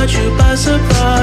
caught you by surprise.